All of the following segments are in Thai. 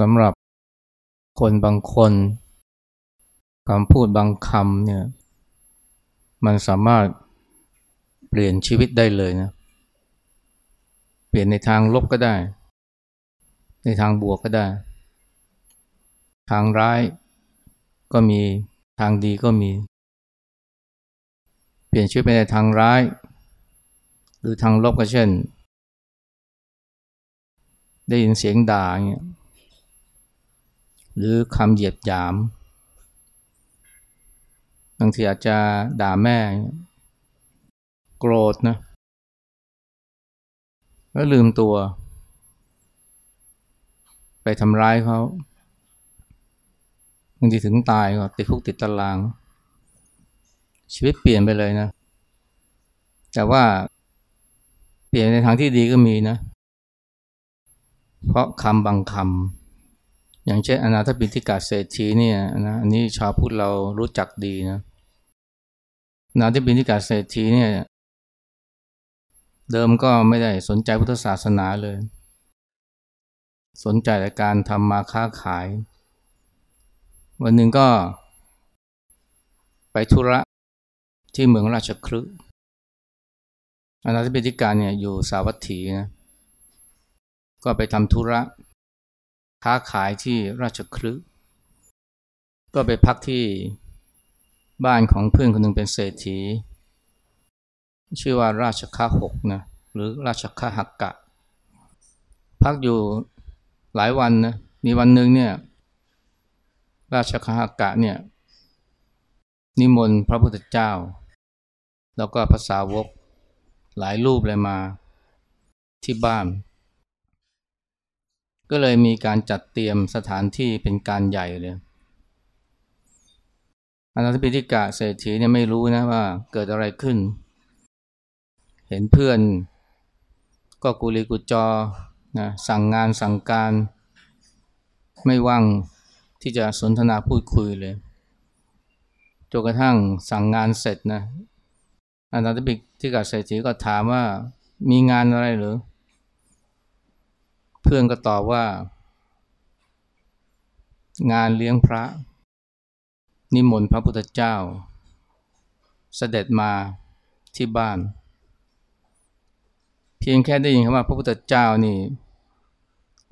สำหรับคนบางคนคำพูดบางคำเนี่ยมันสามารถเปลี่ยนชีวิตได้เลยนะ เปลี่ยนในทางลบก็ได้ ในทางบวกก็ได้ ทางร้ายก็มีทางดีก็มี เปลี่ยนชีวิตไปในทางร้าย หรือทางลบก็เช่น ได้ยินเสียงด่าเงี้ย หรือคำเหยียดหยาม บางทีอาจจะด่าแม่ โกรธนะ แล้วลืมตัว ไปทำร้ายเขาบางทีถึงตายก็ติดคุกติดตาราง ชีวิตเปลี่ยนไปเลยนะ แต่ว่าเปลี่ยนในทางที่ดีก็มีนะ เพราะคำบางคำ อย่างเช่นอนาถปิฎกาเศรษฐีเนี่ยนะอันนี้ชาวพุทธเรารู้จักดีนะอนาถปิฎกาเศรษฐีเนี่ยเดิมก็ไม่ได้สนใจพุทธศาสนาเลย สนใจแต่การทำมาค้าขาย วันหนึ่งก็ ไปธุระที่เมืองราชครึอนาธิบดิกาเนี่ยอยู่สาวัตถีนะก็ไปทำธุระ ค้าขายที่ราชครึก็ไปพักที่บ้านของเพื่อนคนหนึ่งเป็นเศรษฐี ชื่อว่าราชค่าหกนะหรือราชค่าหักกะ พักอยู่หลายวันนะมีวันหนึ่งเนี่ยราชค่าหักกะเนี่ยนิมนต์พระพุทธเจ้า แล้วก็ภาษาวกหลายรูปเลยมาที่บ้าน ก็เลยมีการจัดเตรียมสถานที่เป็นการใหญ่เลยอนาถปิฎกะเศรษฐีเนี่ยไม่รู้นะว่าเกิดอะไรขึ้น เห็นเพื่อน ก็กุลีกุจอนะสั่งงานสั่งการ ไม่ว่างที่จะสนทนาพูดคุยเลยจนกระทั่งสั่งงานเสร็จนะอาจารย์บิกที่กับเศรษฐีก็ถามว่ามีงานอะไรหรือ พื่อนก็ตอบว่า งานเลี้ยงพระ นิมนต์พระพุทธเจ้า เสด็จมาที่บ้าน เพียงแค่ได้ยินคำว่าพระพุทธเจ้านี่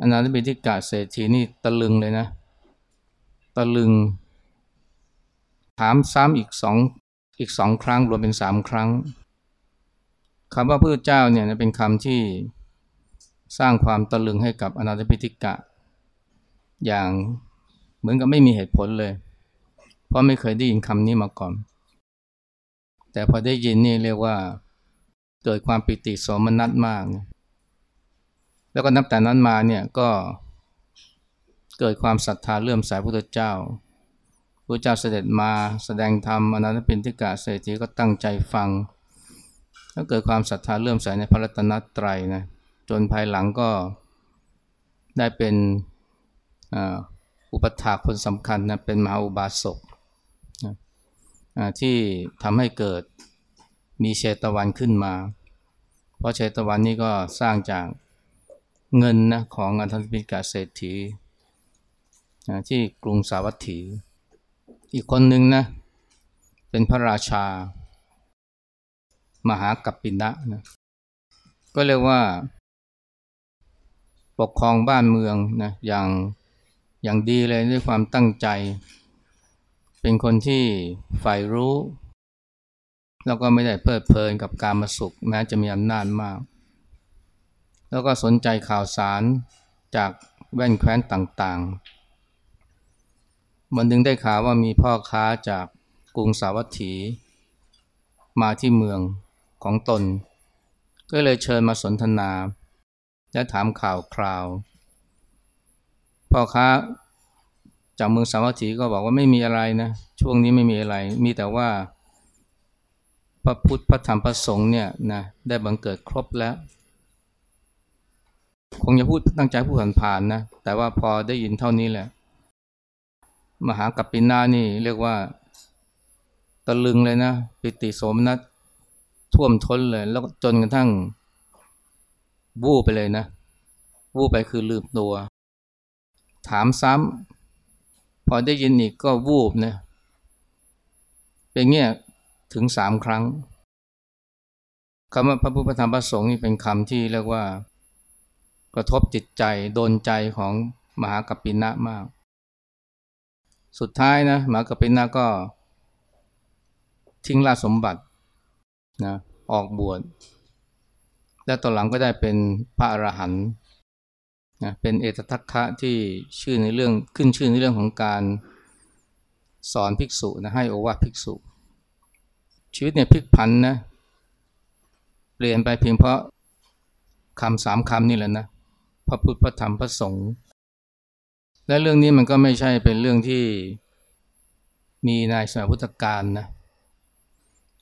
อนาถบิทิกาเศรษฐีนี่ตะลึงเลยนะ ตะลึง ถามซ้ำอีกสองอีกสองครั้งรวมเป็นสามครั้งคำว่าพระเจ้าเนี่ยเป็นคำที่ สร้างความตะลึงให้กับอนาถบิทิกะ อย่างเหมือนกับไม่มีเหตุผลเลย เพราะไม่เคยได้ยินคำนี้มาก่อน แต่พอได้ยินนี่เรียกว่าเกิดความปิติสมนัสมาก แล้วก็นับแต่นั้นมาเนี่ยก็เกิดความศรัทธาเลื่อมใสพระพุทธเจ้าพระเจ้าเสด็จมาแสดงธรรมอนันตปินทิกาเศรษฐีก็ตั้งใจฟัง แล้วเกิดความศรัทธาเลื่อมใสในพระรัตนตรัยนะ จนภายหลังก็ได้เป็นอุปถาคนสำคัญนะเป็นมหาอุบาสกที่ทำให้เกิดมีเชตวันขึ้นมา เพราะเชตวันนี้ก็สร้างจากเงินนะของอันธปิกาเศรษฐีนะที่กรุงสาวัตถี อีกคนหนึ่งนะเป็นพระราชา มหากัปปินะนะก็เรียกว่า ปกครองบ้านเมืองนะอย่างอย่างดีเลยด้วยความตั้งใจ เป็นคนที่ใฝ่รู้ แล้วก็ไม่ได้เพลิดเพลินกับการมาสุข แม้จะมีอำนาจมาก แล้วก็สนใจข่าวสารจากแว่นแคว้นต่างๆ มันดึงได้ข่าวว่ามีพ่อค้าจากกรุงสาวัตถี มาที่เมืองของตน ก็เลยเชิญมาสนทนา และถามข่าวคราวพ่อค้าจากเมืองสาวัตถีก็บอกว่าไม่มีอะไรนะ ช่วงนี้ไม่มีอะไร มีแต่ว่า พระพุทธพระธรรมพระสงฆ์เนี่ยนะได้บังเกิดครบแล้ว คงจะพูดตั้งใจพูดผ่านๆนะ แต่ว่าพอได้ยินเท่านี้แหละ มหากัปปินานี่เรียกว่าตะลึงเลยนะ ปิติโสมนัสท่วมท้นเลย แล้วจนกระทั่ง วูบไปเลยนะ วูบไปคือลืมตัว ถามซ้ำพอได้ยินอีกก็วูบนะเป็นเงี้ยถึงสามครั้งคำว่าพระพุทธธรรมพระสงฆ์นี่เป็นคำที่เรียกว่า กระทบจิตใจโดนใจของมหากัปปินะมาก สุดท้ายนะมหากัปปินะก็ ทิ้งราชสมบัตินะออกบวช และต่อหลังก็ได้เป็นพระอรหันต์นะเป็นเอตทัคคะที่ชื่อในเรื่องขึ้นชื่อในเรื่องของการสอนภิกษุนะให้โอวาภิกษุ ชีวิตเนี่ยพลิกผันนะเปลี่ยนไปเพียงเพราะคำสามคำนี่แหละนะพระพุทธพระธรรมพระสงฆ์และเรื่องนี้มันก็ไม่ใช่เป็นเรื่องที่มีในสมัยพุทธกาลนะ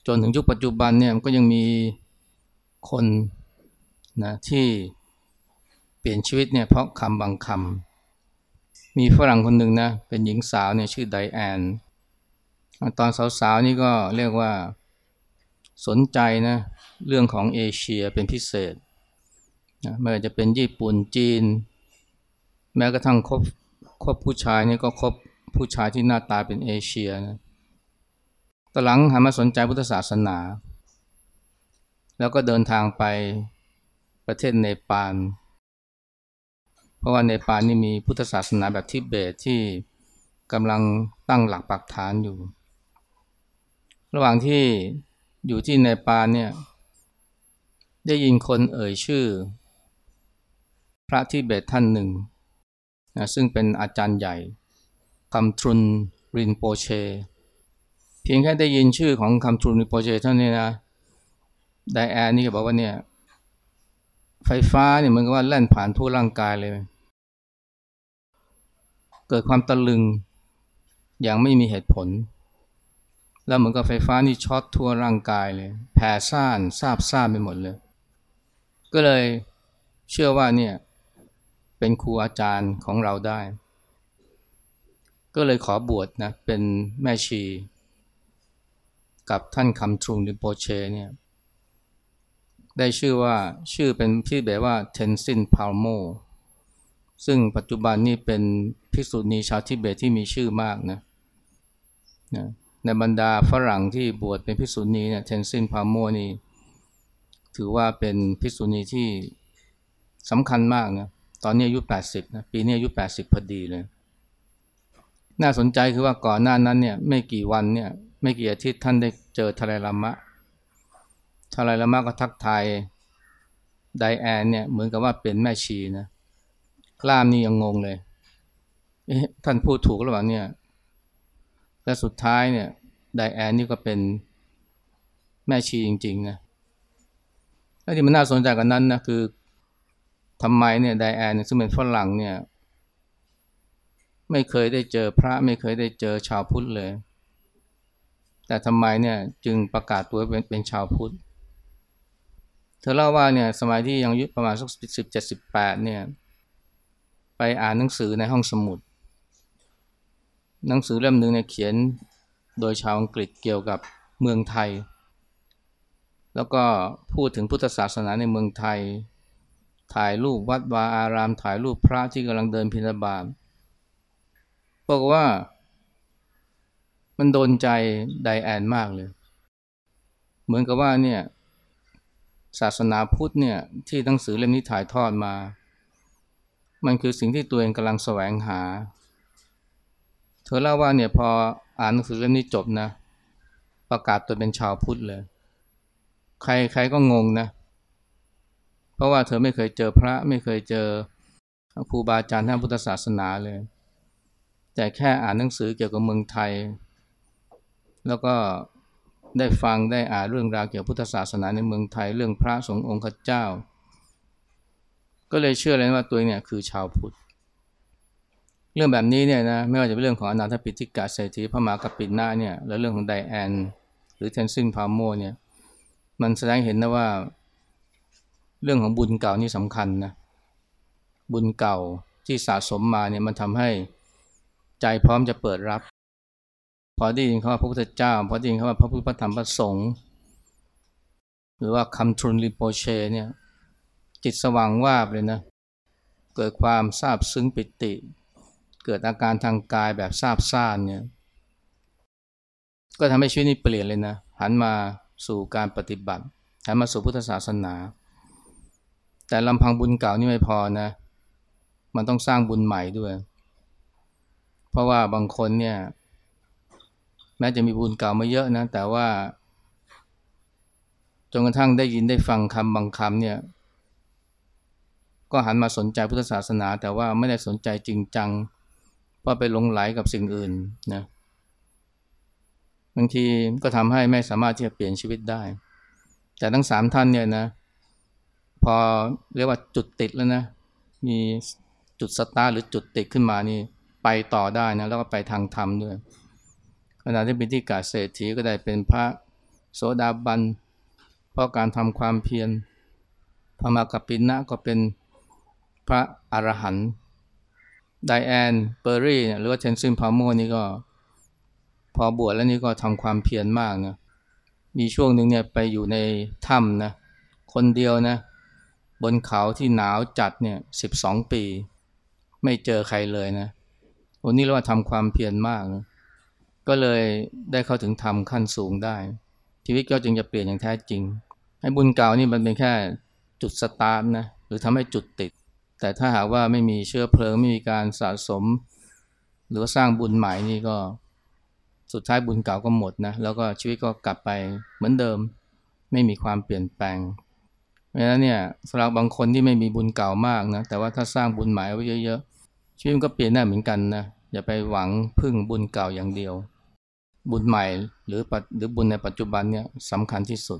จนถึงยุคปัจจุบันเนี่ยมันก็ยังมีคน นะที่เปลี่ยนชีวิตเนี่ยเพราะคำบางคำมีฝรั่งคนหนึ่งนะเป็นหญิงสาวเนี่ยชื่อไดแอนตอนสาวๆนี่ก็เรียกว่าสนใจนะเรื่องของเอเชียเป็นพิเศษนะไม่ว่าจะเป็นญี่ปุ่นจีน แม้กระทั่งคบคบผู้ชายนี่ก็คบผู้ชายที่หน้าตาเป็นเอเชียนะตอนหลังหันมาสนใจพุทธศาสนา แล้วก็เดินทางไป ประเทศเนปาล เพราะว่าเนปาลนี่มีพุทธศาสนาแบบทิเบตที่กำลังตั้งหลักปักฐานอยู่ ระหว่างที่อยู่ที่เนปาลเนี่ยได้ยินคนเอ่ยชื่อ พระทิเบตท่านหนึ่งนะซึ่งเป็นอาจารย์ใหญ่คำทรุนรินโปเช เพียงแค่ได้ยินชื่อของคำทรุนรินโปเชเท่านี้นะไดแอนนี่ก็บอกว่าเนี่ย ไฟฟ้าเนี่ยมันก็ว่าแล่นผ่านทั่วร่างกายเลย เกิดความตะลึงอย่างไม่มีเหตุผล แล้วเหมือนกับไฟฟ้านี่ช็อตทั่วร่างกายเลยแผ่ซ่านซาบซ่านไปหมดเลย ก็เลยเชื่อว่าเนี่ยเป็นครูอาจารย์ของเราได้ ก็เลยขอบวชนะเป็นแม่ชี กับท่านคำทรุงดิโปเชเนี่ย ได้ชื่อว่าชื่อเป็นชื่อแบบว่าเทนซินพาลโมซึ่งปัจจุบันนี้เป็นภิกษุณีชาวทิเบตที่มีชื่อมากนะนะในบรรดาฝรั่งที่บวชเป็นภิกษุณีเนี่ยเทนซินพาลโมนี่ถือว่าเป็นภิกษุณีที่สำคัญมากนะตอนนี้อายุ 80นะปีนี้อายุ 80 พอดีเลย น่าสนใจคือว่าก่อนหน้านั้นเนี่ยไม่กี่วันเนี่ยไม่กี่อาทิตย์ท่านได้เจอทะเลลามะ ทาไรละมาก็ทักทายไดแอนเนี่ยเหมือนกับว่าเป็นแม่ชีนะกล้ามนี่ยังงงเลยเอ๊ะท่านพูดถูกหรือเปล่าเนี่ย และสุดท้ายเนี่ยไดแอนนี่ก็เป็นแม่ชีจริงๆนะแล้วที่มันน่าสนใจกันนั้นนะคือทำไมเนี่ยไดแอนซึ่งเป็นฝรั่งเนี่ย ไม่เคยได้เจอพระไม่เคยได้เจอชาวพุทธเลย แต่ทำไมเนี่ยจึงประกาศตัวเป็นเป็นชาวพุทธ ธอเล่าว่าเนี่ยสมัยที่ยังยุประมาณสักสิบเจ็ดสิบแปดเนี่ย ไปอ่านหนังสือในห้องสมุด หนังสือเล่มหนึ่งเนี่ยเขียนโดยชาวอังกฤษเกี่ยวกับเมืองไทย แล้วก็พูดถึงพุทธศาสนาในเมืองไทย ถ่ายรูปวัดวาอาราม ถ่ายรูปพระที่กำลังเดินพิณบาตบอกว่า มันโดนใจไดแอนมากเลย เหมือนกับว่าเนี่ย ศาสนาพุทธเนี่ยที่หนังสือเล่มนี้ถ่ายทอดมา มันคือสิ่งที่ตัวเองกำลังแสวงหา เธอเล่าว่าเนี่ยพออ่านหนังสือเล่มนี้จบนะ ประกาศตัวเป็นชาวพุทธเลย ใครใครก็งงนะ เพราะว่าเธอไม่เคยเจอพระไม่เคยเจอครูบาอาจารย์ทางพุทธศาสนาเลย แต่แค่อ่านหนังสือเกี่ยวกับเมืองไทย แล้วก็ ได้ฟังได้อ่านเรื่องราวเกี่ยวกับพุทธศาสนาในเมืองไทยเรื่องพระสงฆ์องค์เจ้า ก็เลยเชื่อเลยว่าตัวเองเนี่ยคือชาวพุทธ เรื่องแบบนี้เนี่ยนะไม่ว่าจะเป็นเรื่องของอนาถปิฎกะเศรษฐีพระมหากปิณาเนี่ยแล้วเรื่องของไดแอนหรือเทนซินพาโมเนี่ยมันแสดงเห็นนะว่า เรื่องของบุญเก่านี่สำคัญนะบุญเก่าที่สะสมมาเนี่ยมันทำให้ใจพร้อมจะเปิดรับ พอได้ยินคำว่าพระพุทธเจ้า พอได้ยินคำว่าพระพุทธธรรมพระสงฆ์หรือว่าคำทรุนริโปเชเนี่ยจิตสว่างว่าบเลยนะเกิดความซาบซึ้งปิติ เกิดอาการทางกายแบบซาบซ่านเนี่ยก็ทำให้ชีวิตนี้เปลี่ยนเลยนะหันมาสู่การปฏิบัติหันมาสู่พุทธศาสนา แต่ลำพังบุญเก่านี่ไม่พอนะมันต้องสร้างบุญใหม่ด้วย เพราะว่าบางคนเนี่ย แม้จะมีบุญเก่ามาเยอะนะ แต่ว่าจนกระทั่งได้ยินได้ฟังคำบางคำเนี่ย ก็หันมาสนใจพุทธศาสนา แต่ว่าไม่ได้สนใจจริงจังเพราะไปหลงไหลกับสิ่งอื่นนะบางทีก็ทำให้ไม่สามารถที่จะเปลี่ยนชีวิตได้ แต่ทั้งสามท่านเนี่ยนะ พอเรียกว่าจุดติดแล้วนะ มีจุดสตาร์หรือจุดติดขึ้นมานี่ไปต่อได้นะ แล้วก็ไปทางธรรมด้วย ขณะที่เป็นที่กาเศรษฐีก็ได้เป็นพระโสดาบัน เพราะการทำความเพียรพระมากัปปินะก็เป็นพระอรหันต์ไดแอนเปอร์รี่หรือว่าเทนซินพาโมนี่ก็ พอบวชแล้วนี่ก็ทำความเพียรมากนะมีช่วงหนึ่งเนี่ยไปอยู่ในถ้ำนะคนเดียวนะบนเขาที่หนาวจัดเนี่ยสิบสองปี ไม่เจอใครเลยนะวันนี้เราว่าทำความเพียรมากนะ ก็เลยได้เข้าถึงธรรมขั้นสูงได้ ชีวิตก็จึงจะเปลี่ยนอย่างแท้จริงให้บุญเก่านี่มันเป็นแค่จุดสตาร์ทนะหรือทำให้จุดติด แต่ถ้าหากว่าไม่มีเชื้อเพลิงไม่มีการสะสม หรือว่าสร้างบุญใหม่นี่ก็สุดท้ายบุญเก่าก็หมดนะแล้วก็ชีวิตก็กลับไปเหมือนเดิม ไม่มีความเปลี่ยนแปลงเพราะฉะนั้นเนี่ยสำหรับบางคนที่ไม่มีบุญเก่ามากนะแต่ว่าถ้าสร้างบุญใหม่ไว้เยอะๆชีวิตก็เปลี่ยนได้เหมือนกันนะอย่าไปหวังพึ่งบุญเก่าอย่างเดียว บุญใหม่หรือหรือบุญในปัจจุบันเนี่ยสำคัญที่สุด